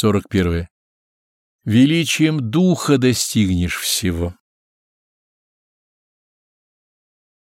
41. Величием духа достигнешь всего.